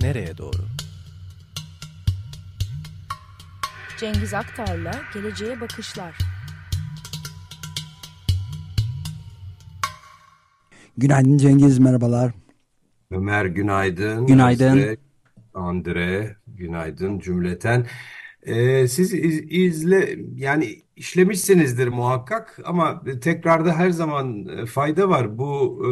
nereye doğru? Cengiz Aktar'la Geleceğe Bakışlar. Günaydın Cengiz, merhabalar. Ömer günaydın. Günaydın. Andre günaydın cümleten. Ee, siz iz- izle yani işlemişsinizdir muhakkak ama tekrarda her zaman e, fayda var. Bu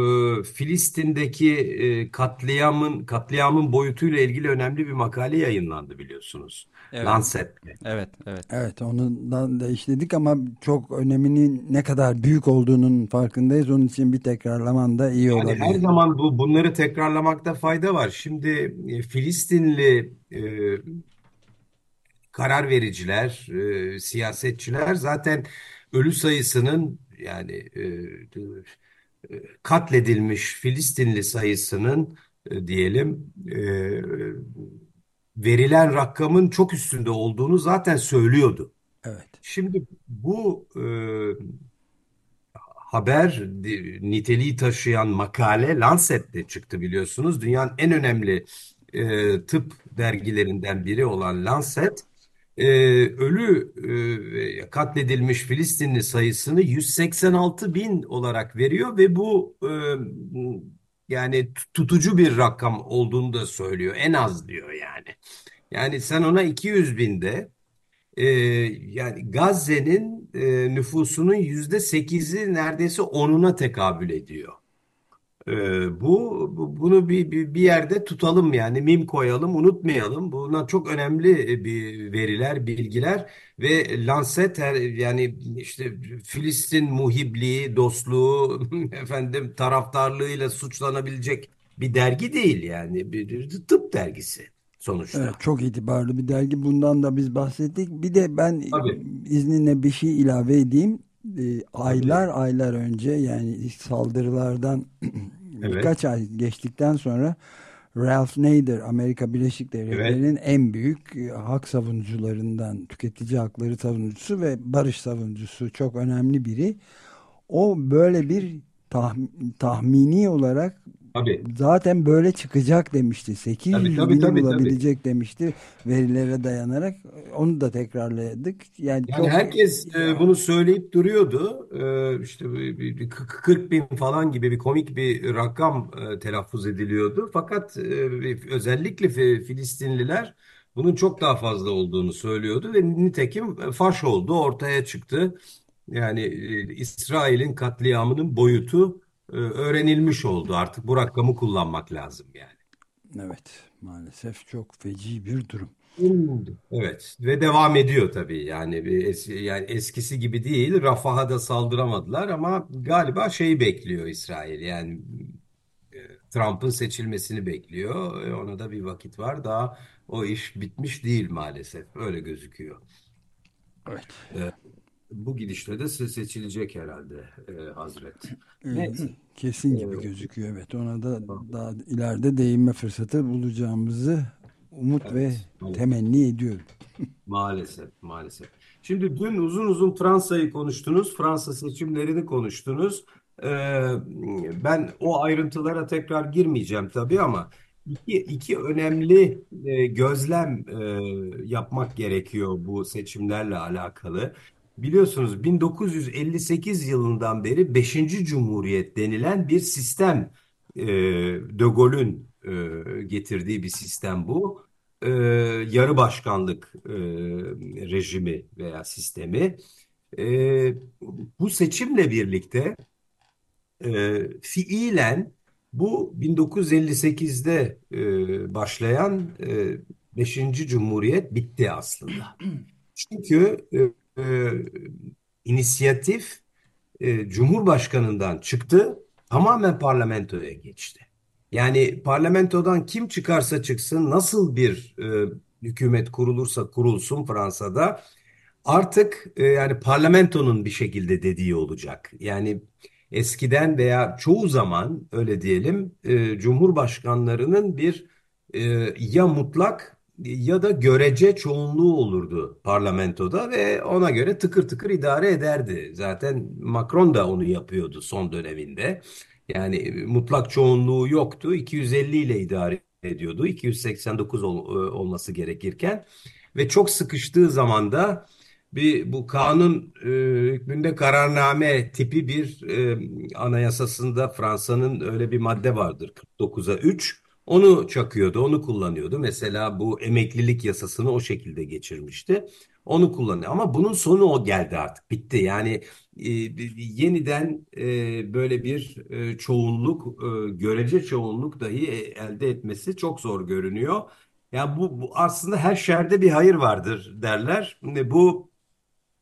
e, Filistin'deki e, katliamın katliamın boyutuyla ilgili önemli bir makale yayınlandı biliyorsunuz. Evet, Lancet'te. evet, evet. Evet, ondan da işledik ama çok öneminin ne kadar büyük olduğunun farkındayız. Onun için bir tekrarlaman da iyi Yani her olabilir. zaman bu bunları tekrarlamakta fayda var. Şimdi e, Filistinli e, karar vericiler, e, siyasetçiler zaten ölü sayısının yani e, e, katledilmiş Filistinli sayısının e, diyelim e, verilen rakamın çok üstünde olduğunu zaten söylüyordu. Evet, Şimdi bu e, haber niteliği taşıyan makale Lancet'te çıktı biliyorsunuz. Dünyanın en önemli e, tıp dergilerinden biri olan Lancet, e, ölü e, katledilmiş Filistinli sayısını 186 bin olarak veriyor ve bu e, yani tutucu bir rakam olduğunu da söylüyor. En az diyor yani. Yani sen ona 200 binde ee, yani Gazze'nin e, nüfusunun yüzde sekizi neredeyse onuna tekabül ediyor. Ee, bu, bu- bunu bir, bir bir yerde tutalım yani mim koyalım unutmayalım. Bunlar çok önemli e, bir veriler, bilgiler ve Lancet her, yani işte Filistin muhibliği, dostluğu, efendim taraftarlığıyla suçlanabilecek bir dergi değil yani bir, bir tıp dergisi evet, sonuçta. çok itibarlı bir dergi. Bundan da biz bahsettik. Bir de ben Tabii, izninle bir şey ilave edeyim. Ee, tabii. aylar aylar önce yani ilk saldırılardan Evet, birkaç ay geçtikten sonra Ralph Nader Amerika Birleşik evet. Devletleri'nin en büyük e, hak savunucularından, tüketici hakları savunucusu ve barış savunucusu çok önemli biri. O böyle bir tah- tahmini olarak Tabii. zaten böyle çıkacak demişti. Tabii 800 tabii bini tabii tabii. bulabilecek demişti verilere dayanarak. Onu da tekrarladık. Yani Yani çok herkes e, bunu söyleyip duruyordu. E, işte bir, bir- bir 40 bin falan gibi bir komik bir rakam e, telaffuz ediliyordu. Fakat e, özellikle Fi- Filistinliler bunun çok daha fazla olduğunu söylüyordu ve nitekim e, faş oldu, ortaya çıktı. Yani e, İsrail'in katliamının boyutu e, öğrenilmiş oldu. Artık bu rakamı kullanmak lazım yani. evet maalesef çok feci bir durum. Evet ve devam ediyor tabii yani bir es yani eskisi gibi değil Rafah'a da saldıramadılar ama galiba şeyi bekliyor İsrail yani e, Trump'ın seçilmesini bekliyor E, ona da bir vakit var daha o iş bitmiş değil maalesef öyle gözüküyor. Evet. E, bu gidişle de se- seçilecek herhalde e, Hazret. Neyse. Kesin gibi gözüküyor. Evet, ona da daha ileride değinme fırsatı bulacağımızı umut ve evet. evet. temenni ediyorum. Maalesef, maalesef. Şimdi dün uzun uzun Fransa'yı konuştunuz, Fransa seçimlerini konuştunuz. Ee, ben o ayrıntılara tekrar girmeyeceğim tabii ama iki, iki önemli e, gözlem e, yapmak gerekiyor bu seçimlerle alakalı. Biliyorsunuz 1958 yılından beri 5. Cumhuriyet denilen bir sistem, e, De Gaulle'ün e, getirdiği bir sistem bu e, yarı başkanlık e, rejimi veya sistemi. E, bu seçimle birlikte e, fiilen bu 1958'de e, başlayan e, 5. Cumhuriyet bitti aslında. Çünkü e, e, inisiyatif e, Cumhurbaşkanından çıktı, tamamen parlamentoya geçti. Yani parlamentodan kim çıkarsa çıksın, nasıl bir e, hükümet kurulursa kurulsun Fransa'da artık e, yani parlamentonun bir şekilde dediği olacak. Yani eskiden veya çoğu zaman öyle diyelim e, cumhurbaşkanlarının bir e, ya mutlak ya da görece çoğunluğu olurdu parlamentoda ve ona göre tıkır tıkır idare ederdi. Zaten Macron da onu yapıyordu son döneminde. Yani mutlak çoğunluğu yoktu. 250 ile idare ediyordu. 289 ol- e, olması gerekirken ve çok sıkıştığı zaman da bir bu kanun e, hükmünde kararname tipi bir e, anayasasında Fransa'nın öyle bir madde vardır 49'a 3. Onu çakıyordu, onu kullanıyordu. Mesela bu emeklilik yasasını o şekilde geçirmişti. Onu kullanıyor. Ama bunun sonu o geldi artık. Bitti. Yani e, yeniden e, böyle bir e, çoğunluk, e, görece çoğunluk dahi e, elde etmesi çok zor görünüyor. Ya bu, bu aslında her şerde bir hayır vardır derler. Bu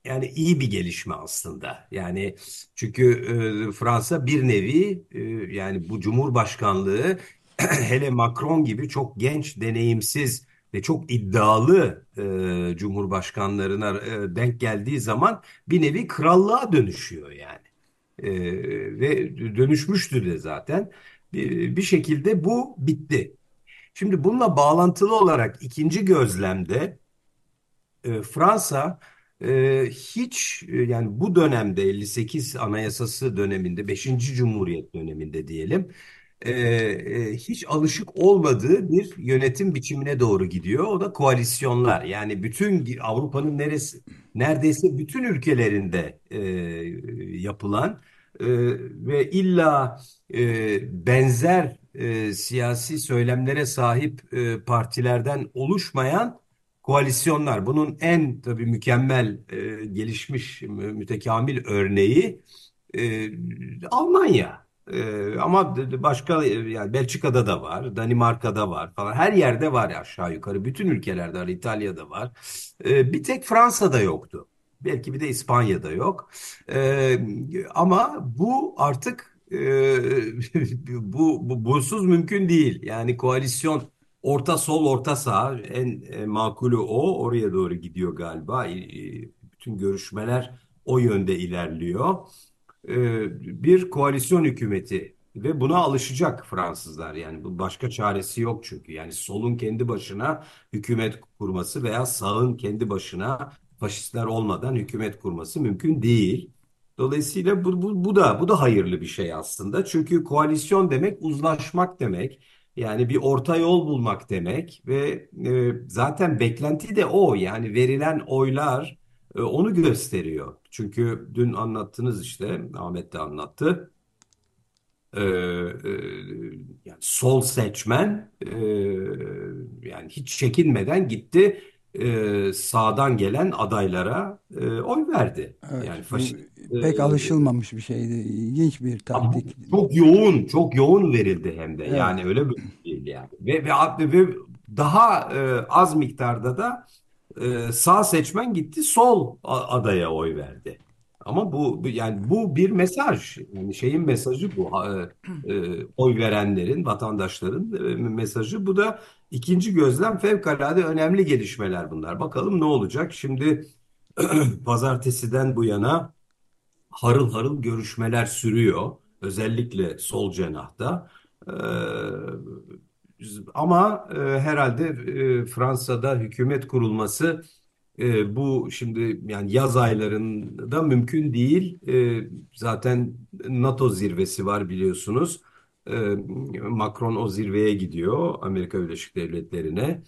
yani iyi bir gelişme aslında. Yani çünkü e, Fransa bir nevi e, yani bu Cumhurbaşkanlığı hele Macron gibi çok genç, deneyimsiz ve çok iddialı e, cumhurbaşkanlarına e, denk geldiği zaman bir nevi krallığa dönüşüyor yani. E, ve dönüşmüştü de zaten. Bir, bir şekilde bu bitti. Şimdi bununla bağlantılı olarak ikinci gözlemde e, Fransa e, hiç e, yani bu dönemde 58 Anayasası döneminde 5. Cumhuriyet döneminde diyelim e, e, hiç alışık olmadığı bir yönetim biçimine doğru gidiyor. O da koalisyonlar. Yani bütün Avrupa'nın neresi neredeyse bütün ülkelerinde e, yapılan e, ve illa e, benzer e, siyasi söylemlere sahip e, partilerden oluşmayan koalisyonlar. Bunun en tabii mükemmel, e, gelişmiş, mü- mütekamil örneği e, Almanya. E, ama başka e, yani Belçika'da da var, Danimarka'da var falan. Her yerde var ya aşağı yukarı. Bütün ülkelerde var, İtalya'da var. E, bir tek Fransa'da yoktu. Belki bir de İspanya'da yok. E, ama bu artık e, bu, bu bunsuz mümkün değil. Yani koalisyon Orta sol, orta sağ en e, makulü o. Oraya doğru gidiyor galiba. E, bütün görüşmeler o yönde ilerliyor. E, bir koalisyon hükümeti ve buna alışacak Fransızlar. Yani bu başka çaresi yok çünkü. Yani solun kendi başına hükümet kurması veya sağın kendi başına faşistler olmadan hükümet kurması mümkün değil. Dolayısıyla bu, bu, bu da bu da hayırlı bir şey aslında. Çünkü koalisyon demek uzlaşmak demek. Yani bir orta yol bulmak demek ve e, zaten beklenti de o. Yani verilen oylar e, onu gösteriyor. Çünkü dün anlattınız işte Ahmet de anlattı. E, e, yani sol seçmen e, yani hiç çekinmeden gitti e, sağdan gelen adaylara e, oy verdi. Evet, Yani faşist e, pek alışılmamış bir şeydi. İlginç bir taktik. çok yoğun, çok yoğun verildi hem de. Evet. Yani öyle bir şey değil yani. Ve, ve, ve daha e, az miktarda da e, sağ seçmen gitti sol adaya oy verdi. Ama bu yani bu bir mesaj. Yani şeyin mesajı bu. E, e, oy verenlerin, vatandaşların e, mesajı. Bu da ikinci gözlem fevkalade önemli gelişmeler bunlar. Bakalım ne olacak? Şimdi pazartesiden bu yana harıl harıl görüşmeler sürüyor. Özellikle sol cenahta. Ee, ama e, herhalde e, Fransa'da hükümet kurulması e, bu şimdi yani yaz aylarında mümkün değil. E, zaten NATO zirvesi var biliyorsunuz. E, Macron o zirveye gidiyor Amerika Birleşik Devletleri'ne.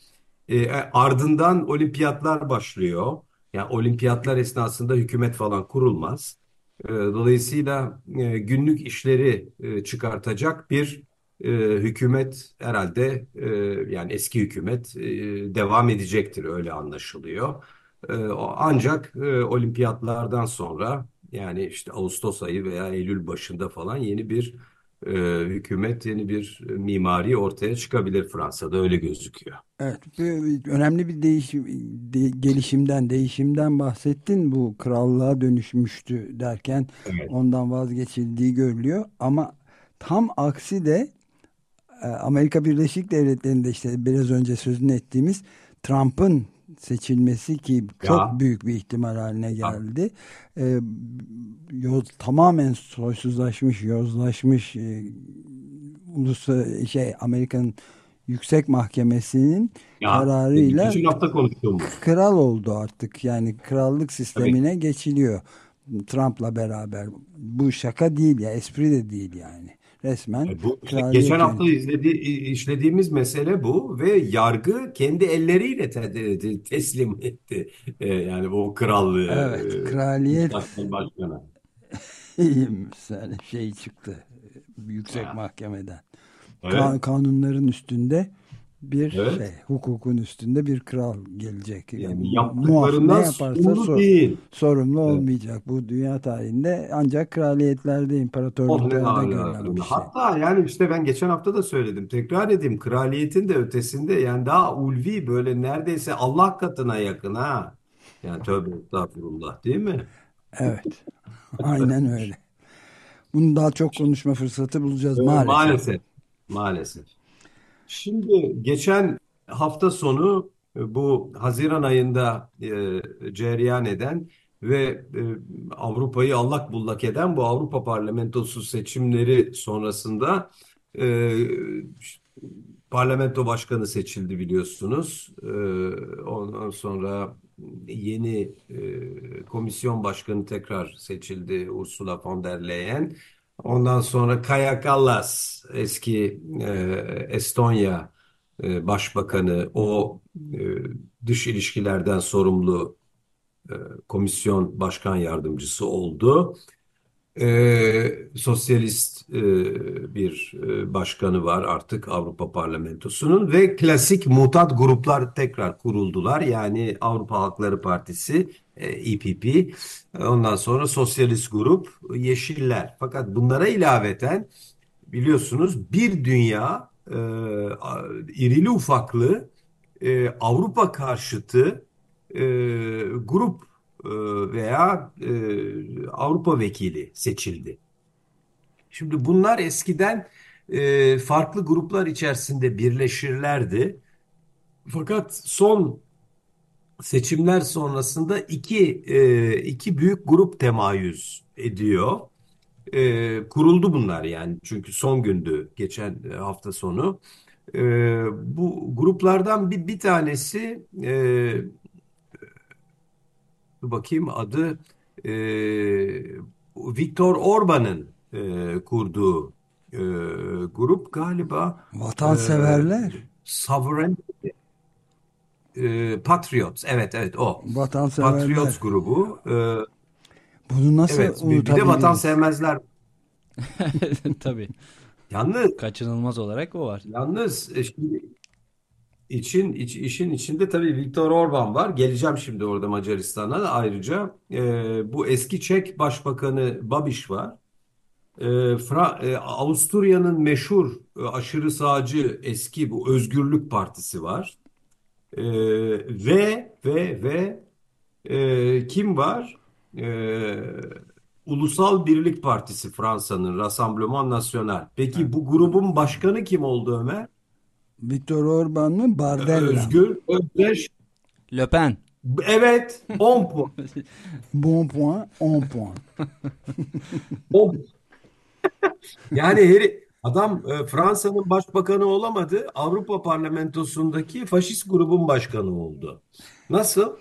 E, ardından olimpiyatlar başlıyor. Yani olimpiyatlar esnasında hükümet falan kurulmaz. E, Dolayısıyla e, günlük işleri e, çıkartacak bir e, hükümet herhalde e, yani eski hükümet e, devam edecektir öyle anlaşılıyor. E, ancak e, olimpiyatlardan sonra yani işte Ağustos ayı veya Eylül başında falan yeni bir e, hükümet, yeni bir mimari ortaya çıkabilir Fransa'da öyle gözüküyor. Evet, önemli bir değişim, de- gelişimden, değişimden bahsettin. Bu krallığa dönüşmüştü derken Evet. ondan vazgeçildiği görülüyor. Ama tam aksi de Amerika Birleşik Devletleri'nde işte biraz önce sözünü ettiğimiz Trump'ın seçilmesi ki çok Ya, büyük bir ihtimal haline geldi. E, yoz, tamamen soysuzlaşmış, yozlaşmış e, ulusal şey Amerika'nın Yüksek Mahkemesi'nin ya kararıyla kral oldu artık. Yani krallık Tabii. sistemine geçiliyor Trump'la beraber. Bu şaka değil ya, espri de değil yani. Resmen E, Bu işte geçen hafta izledi, işlediğimiz mesele bu ve yargı kendi elleriyle te- te- teslim etti. E, yani o krallığı Evet, e, kraliyet yani şey çıktı yüksek Ha, mahkemeden. Evet, Ka- kanunların üstünde bir evet. şey, hukukun üstünde bir kral gelecek. Yani ne yaptıklarından yaparsa sorumlu sor- değil. sorumlu Evet. olmayacak. Bu dünya tarihinde ancak kraliyetlerde, imparatorluklarda görülen bir şey. Hatta yani işte ben geçen hafta da söyledim. Tekrar edeyim. Kraliyetin de ötesinde yani daha ulvi böyle neredeyse Allah katına yakın ha. Yani tövbe estağfurullah değil mi? Evet, aynen öyle. Bunu daha çok konuşma fırsatı bulacağız maalesef. maalesef. Maalesef. Şimdi geçen hafta sonu e, bu Haziran ayında e, cereyan eden ve e, Avrupa'yı allak bullak eden bu Avrupa Parlamentosu seçimleri sonrasında e, parlamento başkanı seçildi biliyorsunuz. E, ondan sonra yeni e, komisyon başkanı tekrar seçildi Ursula von der Leyen. Ondan sonra Kaja Kallas eski e, Estonya e, başbakanı o e, dış ilişkilerden sorumlu e, komisyon başkan yardımcısı oldu. E, sosyalist e, bir e, başkanı var artık Avrupa Parlamentosu'nun ve klasik mutat gruplar tekrar kuruldular. Yani Avrupa Halkları Partisi, EPP, ondan sonra Sosyalist Grup, Yeşiller. Fakat bunlara ilaveten biliyorsunuz bir dünya e, irili ufaklı e, Avrupa karşıtı e, grup e, veya e, Avrupa vekili seçildi. Şimdi bunlar eskiden e, farklı gruplar içerisinde birleşirlerdi. Fakat son seçimler sonrasında iki e, iki büyük grup temayüz ediyor. E, kuruldu bunlar yani çünkü son gündü geçen hafta sonu. E, bu gruplardan bir bir tanesi e, bakayım adı e, Viktor Orban'ın e, kurduğu e, grup galiba e, Vatanseverler, Sovereign e, Patriots evet evet o vatanseverler. Patriots grubu e, Bunu nasıl evet bir, bir de unutabiliriz? vatanseverler Tabii. yalnız Kaçınılmaz olarak o var. yalnız e, şimdi için iç- işin içinde tabii Viktor Orban var geleceğim şimdi orada Macaristan'a da ayrıca e, bu eski Çek Başbakanı Babiš var E, Fra- e, Avusturya'nın meşhur e, aşırı sağcı eski bu Özgürlük Partisi var E, ve ve ve e, kim var? E, Ulusal Birlik Partisi Fransa'nın Rassemblement National. Peki bu grubun başkanı kim oldu Ömer? Viktor Orban mı? Bardella? Özgür Özdeş. Le Pen. Evet, 10 puan. Bon point, 10 puan. 10. Yani heri, adam e, Fransa'nın başbakanı olamadı. Avrupa Parlamentosu'ndaki faşist grubun başkanı oldu. Nasıl?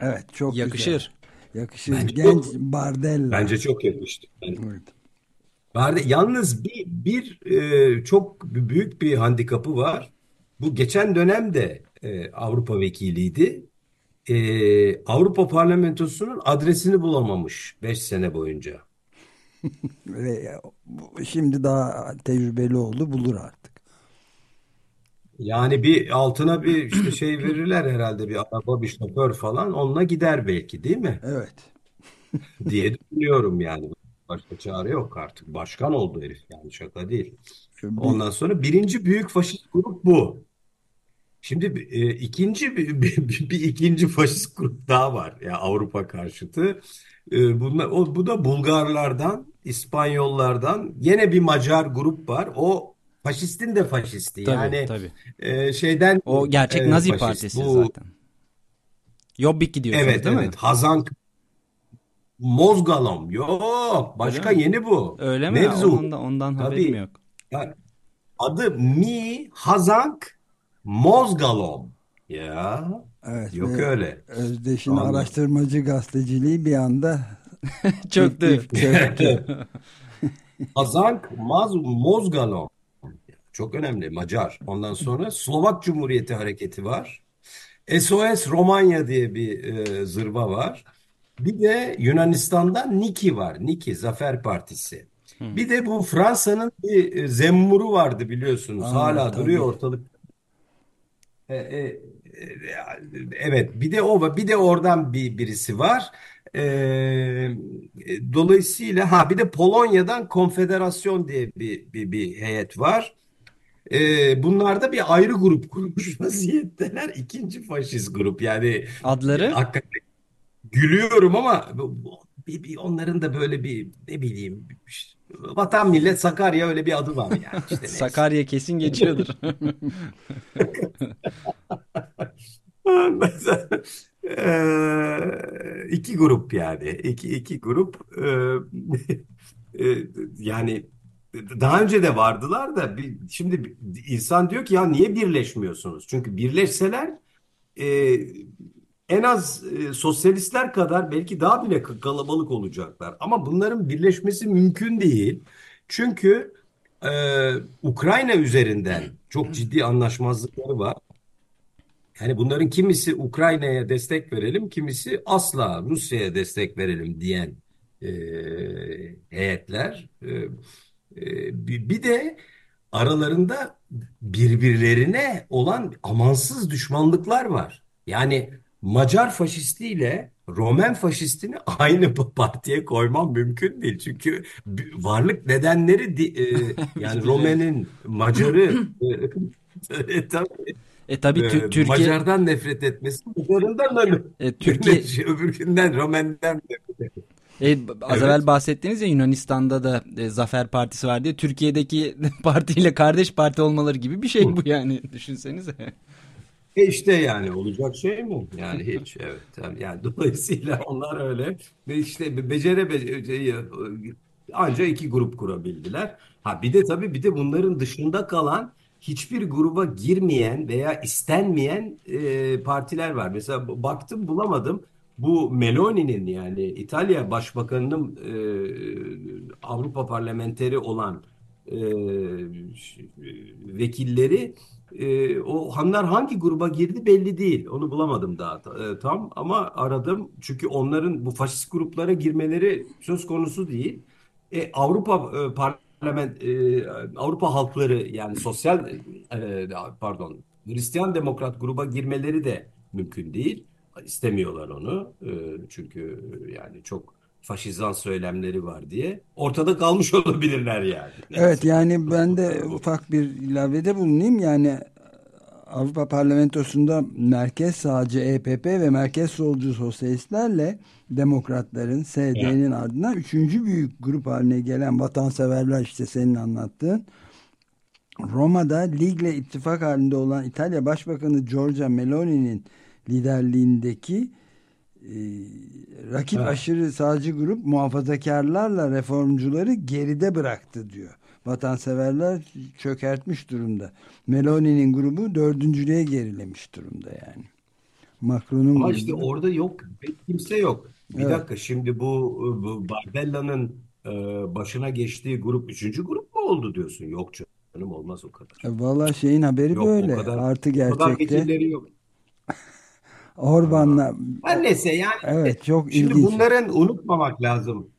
Evet, çok güzel. Yakışır. Yakışır. Bence Genç çok- Bardella. Bence çok yakıştı. Yani Evet. Yalnız bir, bir e, çok büyük bir handikapı var. Bu geçen dönemde e, Avrupa vekiliydi. E, Avrupa Parlamentosu'nun adresini bulamamış 5 sene boyunca. Ve bu- şimdi daha tecrübeli oldu, bulur artık. Yani bir altına bir işte şey verirler herhalde bir araba bir şoför falan onunla gider belki değil mi? Evet. diye düşünüyorum yani. Başka çare yok artık. Başkan oldu herif yani şaka değil. Ondan sonra birinci büyük faşist grup bu. Şimdi e, ikinci bir, bir, bir ikinci faşist grup daha var ya Avrupa karşıtı. E, bunlar, o, bu da Bulgarlardan, İspanyollardan yine bir Macar grup var. O faşistin de faşisti. Tabii Yani tabii. e, şeyden O gerçek e, Nazi faşist. partisi Bu zaten. Jobbik gidiyorsunuz evet değil evet mi? Hazan Mozgalom. Yok başka mi? yeni bu. Öyle mi? Mevzu. Ondan, ondan haberim Tabii. yok. Ya, adı Mi Hazank Mozgalom. Ya Evet. yok ve öyle. Özdeş'in Anladım. araştırmacı gazeteciliği bir anda Çöktü. çöktü. Azank Maz Mozgalom. Çok önemli Macar. Ondan sonra Slovak Cumhuriyeti Hareketi var. SOS Romanya diye bir e, zırva var. Bir de Yunanistan'dan Niki var. Niki Zafer Partisi. Bir de bu Fransa'nın bir e, zemmuru vardı biliyorsunuz. Aa, Hala tabii. duruyor ortalık. E, e, e, evet bir de o bir de oradan bir birisi var. E, e, dolayısıyla ha bir de Polonya'dan Konfederasyon diye bir bir, bir heyet var. E, bunlar da bir ayrı grup kurmuş vaziyetteler. İkinci faşist grup yani Adları? hakikaten gülüyorum ama bir, bir onların da böyle bir ne bileyim Vatan Millet Sakarya öyle bir adı var yani işte. Sakarya kesin geçiyordur. Eee, iki grup yani iki iki grup eee, e, yani daha önce de vardılar da şimdi insan diyor ki ya niye birleşmiyorsunuz? Çünkü birleşseler e, en az e, sosyalistler kadar belki daha bile kalabalık olacaklar. Ama bunların birleşmesi mümkün değil. Çünkü e, Ukrayna üzerinden çok ciddi anlaşmazlıkları var. Yani bunların kimisi Ukrayna'ya destek verelim, kimisi asla Rusya'ya destek verelim diyen e, heyetler. E, e, bir de aralarında birbirlerine olan amansız düşmanlıklar var. Yani Macar faşistiyle Romen faşistini aynı partiye koymam mümkün değil. Çünkü varlık nedenleri di- e, yani Romen'in, Macar'ı e, tabii E tabii ee, Tü- Türkiye Macar'dan nefret etmesi, Macar'ından da e, Türkiye öbürkünden Romen'den nefret etmesi. e, az Evet. evvel bahsettiniz ya Yunanistan'da da e, Zafer Partisi var diye Türkiye'deki partiyle kardeş parti olmaları gibi bir şey bu yani düşünsenize. E işte yani olacak şey mi? Yani hiç evet. Yani, yani dolayısıyla onlar öyle ve işte be- becere becere anca iki grup kurabildiler. Ha bir de tabii bir de bunların dışında kalan hiçbir gruba girmeyen veya istenmeyen e, partiler var. Mesela baktım bulamadım. Bu Meloni'nin yani İtalya Başbakanı'nın e, Avrupa parlamenteri olan e, ş- vekilleri e, o hanlar hangi gruba girdi belli değil. Onu bulamadım daha e, tam ama aradım. Çünkü onların bu faşist gruplara girmeleri söz konusu değil. E, Avrupa e, parlament e, Avrupa halkları yani sosyal e, pardon Hristiyan Demokrat gruba girmeleri de mümkün değil. İstemiyorlar onu. E, çünkü yani çok faşizan söylemleri var diye. Ortada kalmış olabilirler yani. Evet yani ben de ufak bir ilavede bulunayım. Yani Avrupa Parlamentosu'nda merkez sağcı EPP ve merkez solcu sosyalistlerle demokratların SD'nin ardından üçüncü büyük grup haline gelen vatanseverler işte senin anlattığın Roma'da ligle ittifak halinde olan İtalya Başbakanı Giorgia Meloni'nin liderliğindeki e, rakip Evet. aşırı sağcı grup muhafazakarlarla reformcuları geride bıraktı diyor. Vatanseverler çökertmiş durumda. Meloni'nin grubu dördüncülüğe gerilemiş durumda yani. Macron'un Ama grubu. işte orada yok. Kimse yok. Bir Evet. dakika şimdi bu, bu Bardella'nın e, başına geçtiği grup üçüncü grup mu oldu diyorsun? Yok canım olmaz o kadar. E, Valla şeyin haberi Yok böyle. o kadar. Artı O kadar gerçekte yok. Orban'la Her neyse yani evet çok şimdi ilginç. bunların unutmamak lazım.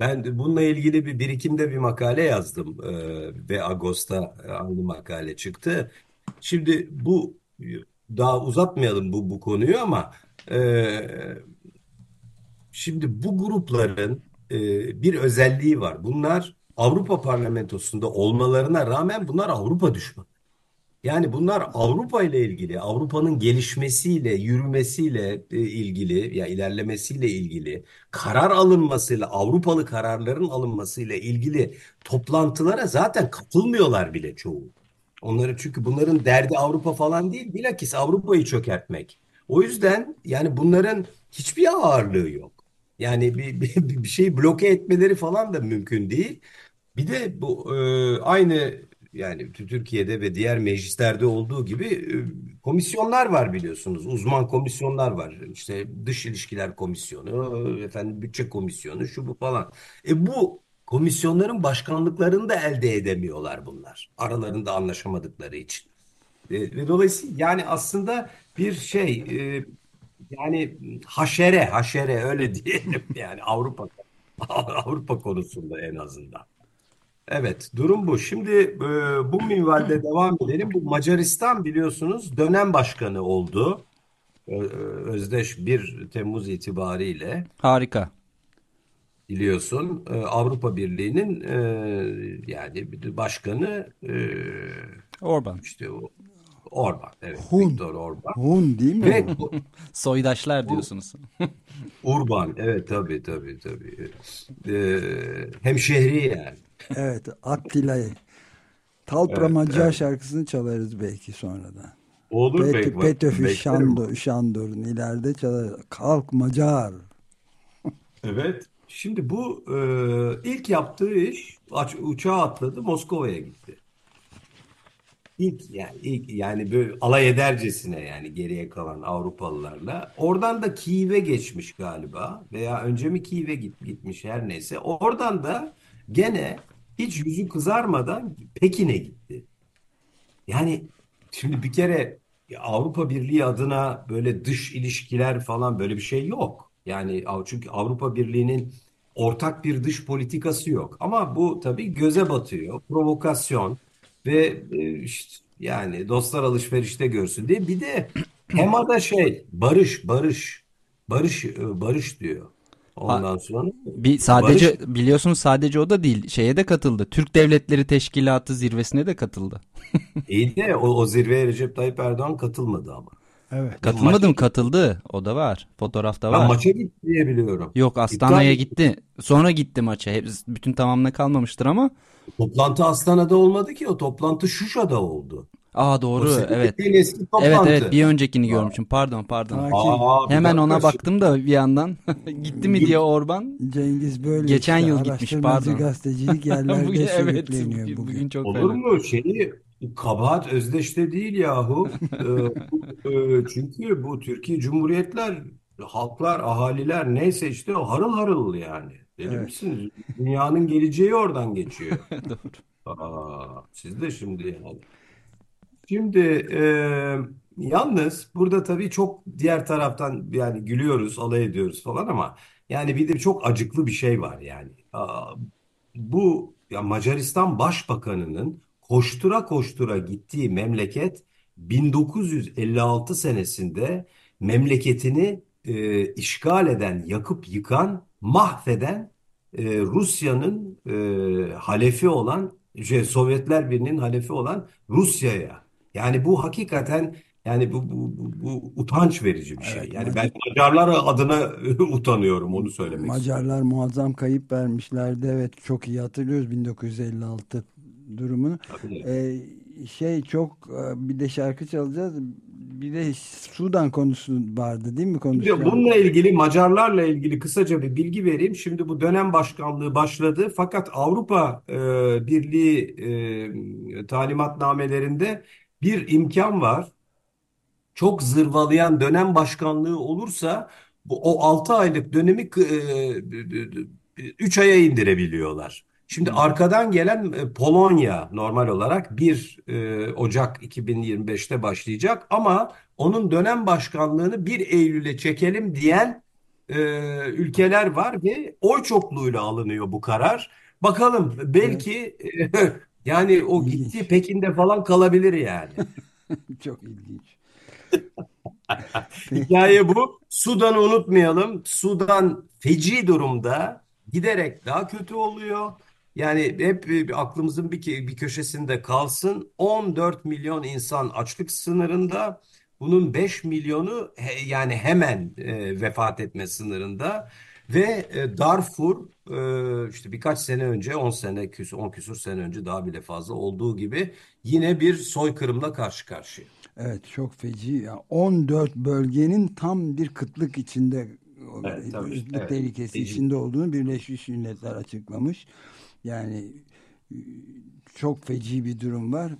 Ben bununla ilgili bir birikimde bir makale yazdım e, ve Ağustos'ta e, aynı makale çıktı. Şimdi bu daha uzatmayalım bu bu konuyu ama e, şimdi bu grupların e, bir özelliği var. Bunlar Avrupa Parlamentosu'nda olmalarına rağmen bunlar Avrupa düşmanı. Yani bunlar Avrupa ile ilgili, Avrupa'nın gelişmesiyle, yürümesiyle e, ilgili ya ilerlemesiyle ilgili, karar alınmasıyla, Avrupalı kararların alınmasıyla ilgili toplantılara zaten katılmıyorlar bile çoğu. Onları çünkü bunların derdi Avrupa falan değil, bilakis Avrupa'yı çökertmek. O yüzden yani bunların hiçbir ağırlığı yok. Yani bir, bir, bir şeyi bloke etmeleri falan da mümkün değil. Bir de bu e, aynı yani Türkiye'de ve diğer meclislerde olduğu gibi e, komisyonlar var biliyorsunuz. Uzman komisyonlar var. İşte Dış İlişkiler Komisyonu, efendim Bütçe Komisyonu, şu bu falan. E bu komisyonların başkanlıklarını da elde edemiyorlar bunlar. Aralarında anlaşamadıkları için. E, ve dolayısıyla yani aslında bir şey e, yani haşere haşere öyle diyelim yani Avrupa Avrupa konusunda en azından. Evet, durum bu. Şimdi e, bu minvalde devam edelim. Bu Macaristan biliyorsunuz dönem başkanı oldu. E, Özdeş 1 Temmuz itibariyle Harika. biliyorsun e, Avrupa Birliği'nin e, yani bir başkanı e, Orban. işte o Orban. Evet, Hun. Viktor Orban. Hun değil mi? Ve bu- Soydaşlar diyorsunuz. Urban. Evet tabii tabii tabii. E, hemşehri yani. Evet Attila'yı. Talpra Evet, şarkısını çalarız belki sonradan. Olur Pet, belki. Petöfü Beklerim. Şandor, Şandor'un ileride çalarız. Kalk Macar. Evet. Şimdi bu e, ilk yaptığı iş uçağa atladı Moskova'ya gitti. İlk yani ilk yani böyle alay edercesine yani geriye kalan Avrupalılarla. Oradan da Kiev'e geçmiş galiba veya önce mi Kiev'e git, gitmiş her neyse. Oradan da gene hiç yüzü kızarmadan Pekin'e gitti. Yani şimdi bir kere Avrupa Birliği adına böyle dış ilişkiler falan böyle bir şey yok. Yani çünkü Avrupa Birliği'nin ortak bir dış politikası yok. Ama bu tabii göze batıyor. Provokasyon ve e, işte yani dostlar alışverişte görsün diye. Bir de temada şey barış barış barış e, barış diyor. Ondan sonra Bir sadece barış biliyorsunuz sadece o da değil. Şeye de katıldı. Türk Devletleri Teşkilatı zirvesine de katıldı. iyi de o, o zirveye Recep Tayyip Erdoğan katılmadı ama. Evet. Katılmadı mı? Maç- Katıldı. O da var. Fotoğrafta Ben var. maça gitti diye biliyorum. Yok Astana'ya İptal- gitti. Sonra gitti maça. Hep bütün tamamına kalmamıştır ama. Toplantı Astana'da olmadı ki o toplantı Şuşa'da oldu. Aa doğru. O Evet. eski Evet toplantı. evet bir öncekini görmüşüm. Pardon pardon. Aa, Aa, Hemen ona şey- baktım da bir yandan. Gitti mi diye Orban. Cengiz böyle Geçen işte yıl gitmiş, pardon. gazetecilik yerlerde Bugün, evet bugün, bugün. çok Olur fena. mu? Şeyi kabahat özdeşte değil yahu. Ee, e, çünkü bu Türkiye Cumhuriyetler, halklar, ahaliler neyse işte o harıl harıl yani. Deli Evet. misiniz? Dünyanın geleceği oradan geçiyor. Doğru. Aa, siz de şimdi yani. Şimdi e, yalnız burada tabii çok diğer taraftan yani gülüyoruz, alay ediyoruz falan ama yani bir de çok acıklı bir şey var yani. Aa, bu ya Macaristan Başbakanı'nın koştura koştura gittiği memleket 1956 senesinde memleketini e, işgal eden, yakıp yıkan, mahveden e, Rusya'nın e, halefi olan, şey, Sovyetler Birliği'nin halefi olan Rusya'ya. Yani bu hakikaten yani bu, bu, bu, bu utanç verici bir şey. Evet, Yani ben Macarlar adına utanıyorum onu söylemek istiyorum. Macarlar muazzam kayıp vermişlerdi. Evet çok iyi hatırlıyoruz 1956 durumunu. Tabii. Ee, şey çok e, bir de şarkı çalacağız. Bir de Sudan konusu vardı değil mi Şimdi konuşacağımız? bununla ilgili Macarlarla ilgili kısaca bir bilgi vereyim. Şimdi bu dönem başkanlığı başladı fakat Avrupa e, Birliği e, talimatnamelerinde bir imkan var. Çok zırvalayan dönem başkanlığı olursa bu o 6 aylık dönemi 3 aya indirebiliyorlar. Şimdi arkadan gelen e, Polonya normal olarak 1 e, Ocak 2025'te başlayacak ama onun dönem başkanlığını 1 Eylül'e çekelim diyen e, ülkeler var ve oy çokluğuyla alınıyor bu karar. Bakalım belki yani o İlginç. gittiği Pekin'de falan kalabilir yani. Çok ilginç. Hikaye bu. Sudan'ı unutmayalım. Sudan feci durumda giderek daha kötü oluyor. Yani hep bir- aklımızın bir, bir köşesinde kalsın. 14 milyon insan açlık sınırında. Bunun 5 milyonu he- yani hemen e, vefat etme sınırında. Ve e, Darfur e, işte birkaç sene önce 10 sene küsur 10 küsur sene önce daha bile fazla olduğu gibi yine bir soykırımla karşı karşıya. Evet çok feci. Ya 14 bölgenin tam bir kıtlık içinde Evet, tabii. kıtlık Evet. tehlikesi Feci. içinde olduğunu Birleşmiş Milletler açıklamış. Yani e, çok feci bir durum var.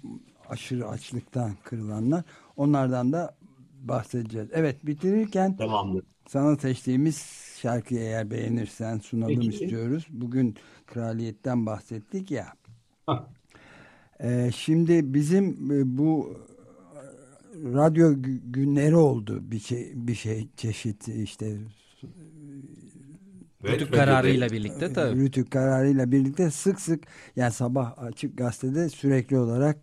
Aşırı açlıktan kırılanlar. Onlardan da bahsedeceğiz. Evet bitirirken Tamamdır. sana seçtiğimiz şarkıyı eğer beğenirsen sunalım Peki. istiyoruz. Bugün kraliyetten bahsettik ya. Ee, şimdi bizim e, bu e, radyo gü- günleri oldu bir şey bir şey çeşit işte Evet, Rütük kararıyla birlikte tabii. Rütük kararıyla birlikte sık sık yani sabah açık gazetede sürekli olarak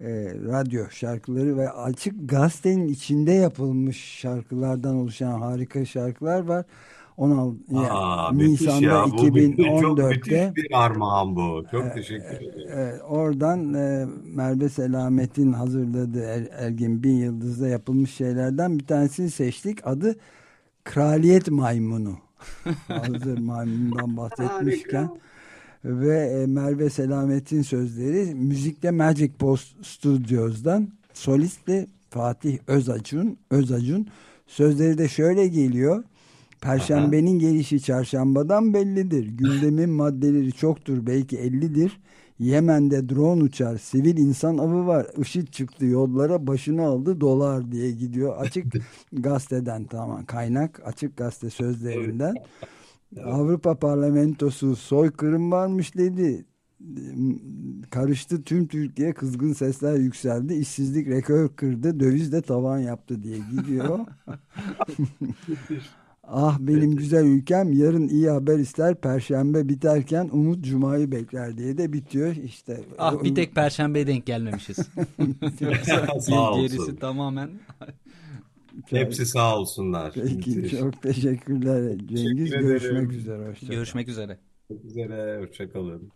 e, radyo şarkıları ve açık gazetenin içinde yapılmış şarkılardan oluşan harika şarkılar var. 16 yani Aa, müthiş Nisan'da ya. Bu müthiş- çok 2014'te müthiş bir armağan bu. Çok teşekkür ederim. e, oradan e, Merve Selamet'in hazırladığı Er- Ergin Bin Yıldız'da yapılmış şeylerden bir tanesini seçtik. Adı Kraliyet Maymunu. Hazır maymundan bahsetmişken. Ve e, Merve Selamet'in sözleri müzikte Magic Post Studios'dan solistle Fatih Özacun, Özacun sözleri de şöyle geliyor. Perşembenin gelişi çarşambadan bellidir. Gündemin maddeleri çoktur belki 50'dir. Yemen'de drone uçar, sivil insan avı var. IŞİD çıktı yollara başını aldı dolar diye gidiyor. Açık gazeteden tamam kaynak açık gazete sözlerinden. Avrupa Parlamentosu soykırım varmış dedi. Karıştı tüm Türkiye kızgın sesler yükseldi. İşsizlik rekor kırdı. Döviz de tavan yaptı diye gidiyor. ah benim güzel ülkem yarın iyi haber ister. Perşembe biterken umut cumayı bekler diye de bitiyor. İşte Ah bir tek perşembeye denk gelmemişiz. Sağ Gerisi olsun. tamamen. Hepsi sağ olsunlar. Peki çok teşekkürler Cengiz. Teşekkür Görüşmek üzere. Hoşça kal. Görüşmek üzere. Çok üzere. Hoşçakalın.